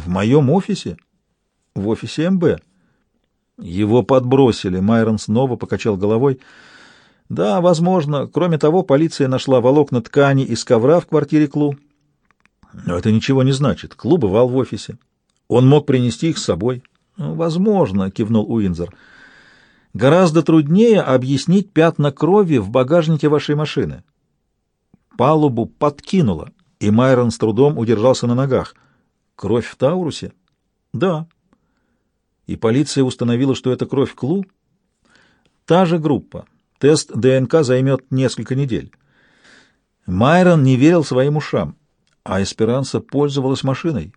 В моем офисе? В офисе МБ. Его подбросили. Майрон снова покачал головой. Да, возможно. Кроме того, полиция нашла волокна ткани из ковра в квартире Клу. Но это ничего не значит. Клу бывал в офисе. Он мог принести их с собой. Ну, возможно, кивнул Уинзер. Гораздо труднее объяснить пятна крови в багажнике вашей машины. Палубу подкинуло, и Майрон с трудом удержался на ногах. Кровь в Таурусе? Да. И полиция установила, что это кровь Клу? Та же группа. Тест ДНК займет несколько недель. Майрон не верил своим ушам, а Эсперанса пользовалась машиной.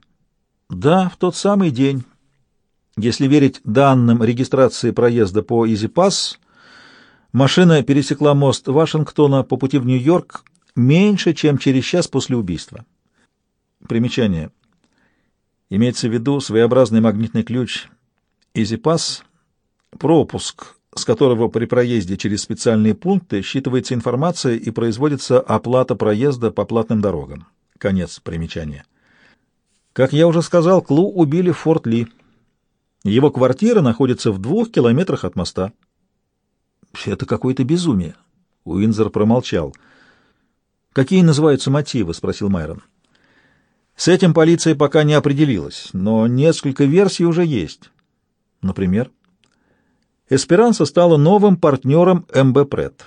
Да, в тот самый день. Если верить данным регистрации проезда по EasyPass, машина пересекла мост Вашингтона по пути в Нью-Йорк меньше, чем через час после убийства. Примечание. Имеется в виду своеобразный магнитный ключ EasyPass, пропуск, с которого при проезде через специальные пункты считывается информация и производится оплата проезда по платным дорогам. Конец примечания. Как я уже сказал, Клу убили в Форт Ли. Его квартира находится в двух километрах от моста. Это какое-то безумие. Уинзер промолчал. «Какие называются мотивы?» — спросил Майрон. «С этим полиция пока не определилась, но несколько версий уже есть. Например?» Эсперанса стала новым партнером МБ Пред.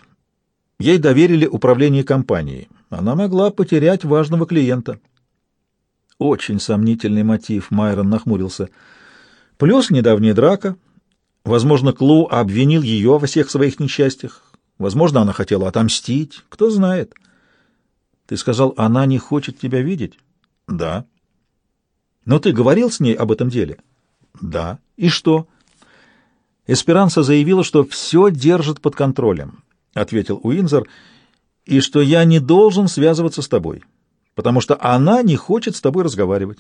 Ей доверили управление компанией. Она могла потерять важного клиента. Очень сомнительный мотив, Майрон нахмурился. Плюс недавняя драка. Возможно, Клу обвинил ее во всех своих несчастьях. Возможно, она хотела отомстить. Кто знает. Ты сказал, она не хочет тебя видеть? Да. Но ты говорил с ней об этом деле? Да. И что? Эсперанса заявила, что все держит под контролем, ответил Уинзер, и что я не должен связываться с тобой, потому что она не хочет с тобой разговаривать.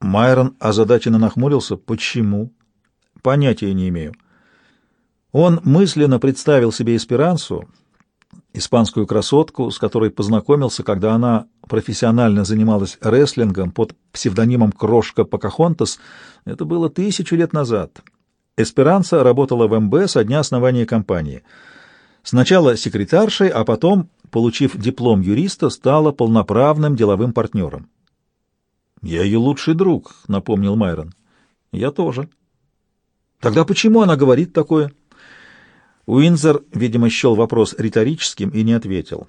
Майрон озадаченно нахмурился. Почему? Понятия не имею. Он мысленно представил себе Эсперансу, испанскую красотку, с которой познакомился, когда она профессионально занималась рестлингом под псевдонимом Крошка Покахонтас. Это было тысячу лет назад. Эсперанса работала в МБ со дня основания компании. Сначала секретаршей, а потом, получив диплом юриста, стала полноправным деловым партнером. «Я ее лучший друг», — напомнил Майрон. «Я тоже». «Тогда почему она говорит такое?» Уинзер, видимо, счел вопрос риторическим и не ответил.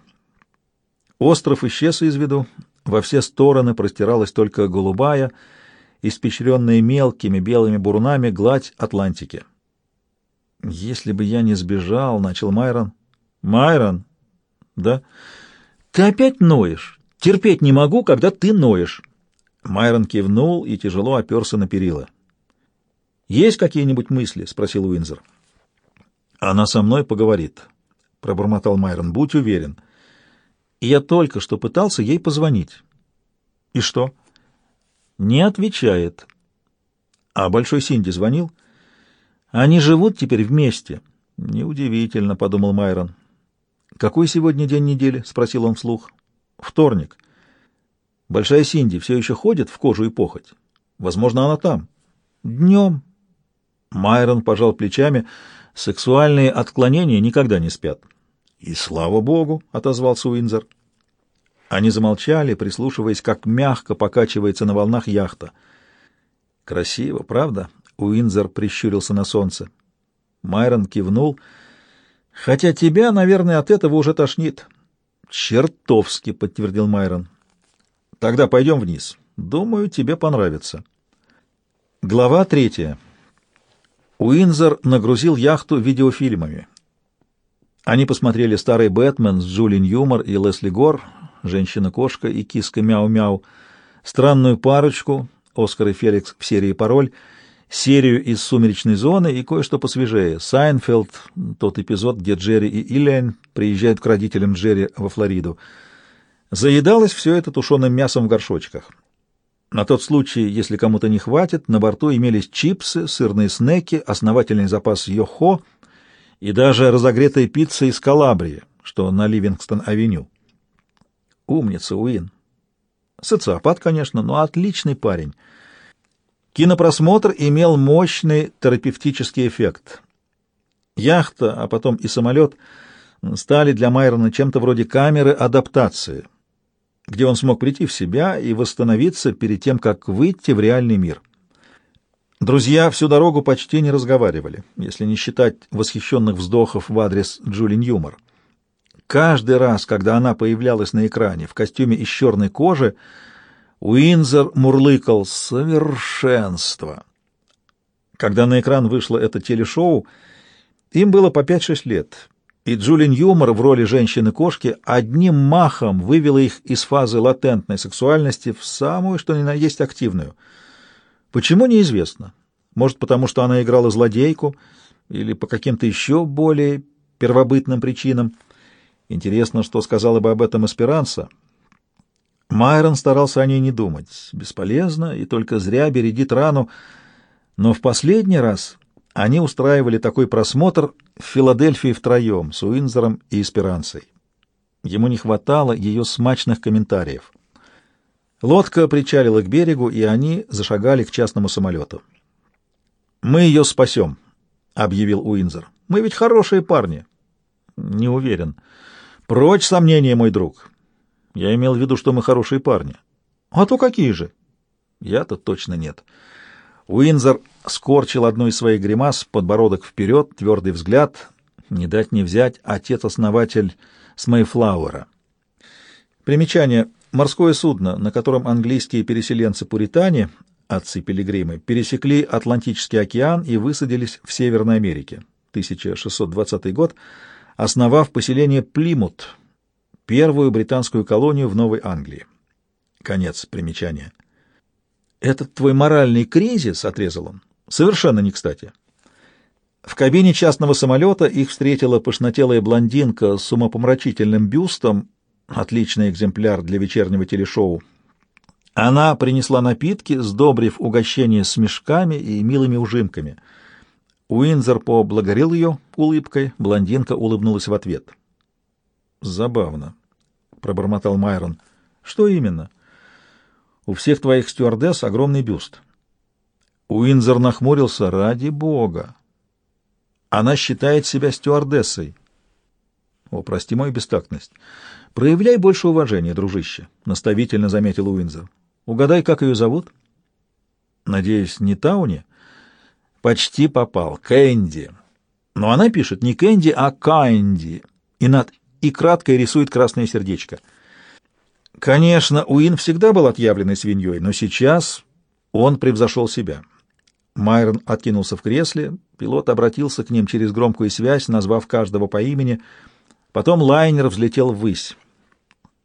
Остров исчез из виду, во все стороны простиралась только голубая, испещренная мелкими белыми бурунами гладь Атлантики. «Если бы я не сбежал», — начал Майрон. «Майрон?» «Да?» «Ты опять ноешь. Терпеть не могу, когда ты ноешь». Майрон кивнул и тяжело оперся на перила. «Есть какие-нибудь мысли?» — спросил Уинзер. «Она со мной поговорит», — пробормотал Майрон. «Будь уверен». Я только что пытался ей позвонить. «И что?» Не отвечает. А Большой Синди звонил? Они живут теперь вместе. Неудивительно, подумал Майрон. Какой сегодня день недели? спросил он вслух. Вторник. Большая Синди все еще ходит в кожу и похоть. Возможно, она там. Днем. Майрон пожал плечами. Сексуальные отклонения никогда не спят. И слава богу, отозвался Уинзер. Они замолчали, прислушиваясь, как мягко покачивается на волнах яхта. «Красиво, правда?» — Уинзер прищурился на солнце. Майрон кивнул. «Хотя тебя, наверное, от этого уже тошнит». «Чертовски!» — подтвердил Майрон. «Тогда пойдем вниз. Думаю, тебе понравится». Глава третья. Уинзер нагрузил яхту видеофильмами. Они посмотрели старый «Бэтмен» с Джули Ньюмар и Лесли Гор, женщина-кошка и киска Мяу-Мяу, странную парочку, Оскар и Феликс в серии «Пароль», серию из «Сумеречной зоны» и кое-что посвежее. Сайнфелд, тот эпизод, где Джерри и Элейн приезжают к родителям Джерри во Флориду. Заедалось все это тушеным мясом в горшочках. На тот случай, если кому-то не хватит, на борту имелись чипсы, сырные снеки, основательный запас йохо и даже разогретая пицца из Калабрии, что на Ливингстон-авеню. Умница, Уин. Социопат, конечно, но отличный парень. Кинопросмотр имел мощный терапевтический эффект. Яхта, а потом и самолет стали для Майрона чем-то вроде камеры адаптации, где он смог прийти в себя и восстановиться перед тем, как выйти в реальный мир. Друзья всю дорогу почти не разговаривали, если не считать восхищенных вздохов в адрес Джули Ньюмор. Каждый раз, когда она появлялась на экране в костюме из черной кожи, Уинзер мурлыкал «Совершенство!». Когда на экран вышло это телешоу, им было по 5-6 лет, и Джулин Юмор в роли женщины-кошки одним махом вывела их из фазы латентной сексуальности в самую, что ни на есть, активную — Почему, неизвестно. Может, потому что она играла злодейку, или по каким-то еще более первобытным причинам. Интересно, что сказала бы об этом Эсперанса. Майрон старался о ней не думать. Бесполезно и только зря бередит рану. Но в последний раз они устраивали такой просмотр в Филадельфии втроем, с Уинзером и Эсперансой. Ему не хватало ее смачных комментариев. Лодка причалила к берегу, и они зашагали к частному самолету. «Мы ее спасем», — объявил Уинзер. «Мы ведь хорошие парни». «Не уверен». «Прочь сомнения, мой друг. Я имел в виду, что мы хорошие парни». «А то какие же?» «Я-то точно нет». Уинзер скорчил одну из своих гримас, подбородок вперед, твердый взгляд. Не дать не взять, отец-основатель Смейфлауэра. Примечание — Морское судно, на котором английские переселенцы-пуритане, отцы-пилигримы, пересекли Атлантический океан и высадились в Северной Америке, 1620 год, основав поселение Плимут, первую британскую колонию в Новой Англии. Конец примечания. «Этот твой моральный кризис», — отрезал он, — «совершенно не кстати». В кабине частного самолета их встретила пышнотелая блондинка с умопомрачительным бюстом Отличный экземпляр для вечернего телешоу. Она принесла напитки, сдобрив угощение с мешками и милыми ужимками. Уинзер поблагодарил ее улыбкой, блондинка улыбнулась в ответ. «Забавно», — пробормотал Майрон. «Что именно?» «У всех твоих стюардесс огромный бюст». Уинзер нахмурился. «Ради бога! Она считает себя стюардессой». «О, прости мою бестактность». «Проявляй больше уважения, дружище», — наставительно заметил Уинзер. «Угадай, как ее зовут?» «Надеюсь, не Тауни?» «Почти попал. Кэнди. Но она пишет не Кэнди, а Кэнди. И над и кратко рисует красное сердечко. Конечно, Уин всегда был отъявленной свиньей, но сейчас он превзошел себя. Майрон откинулся в кресле, пилот обратился к ним через громкую связь, назвав каждого по имени. Потом лайнер взлетел ввысь.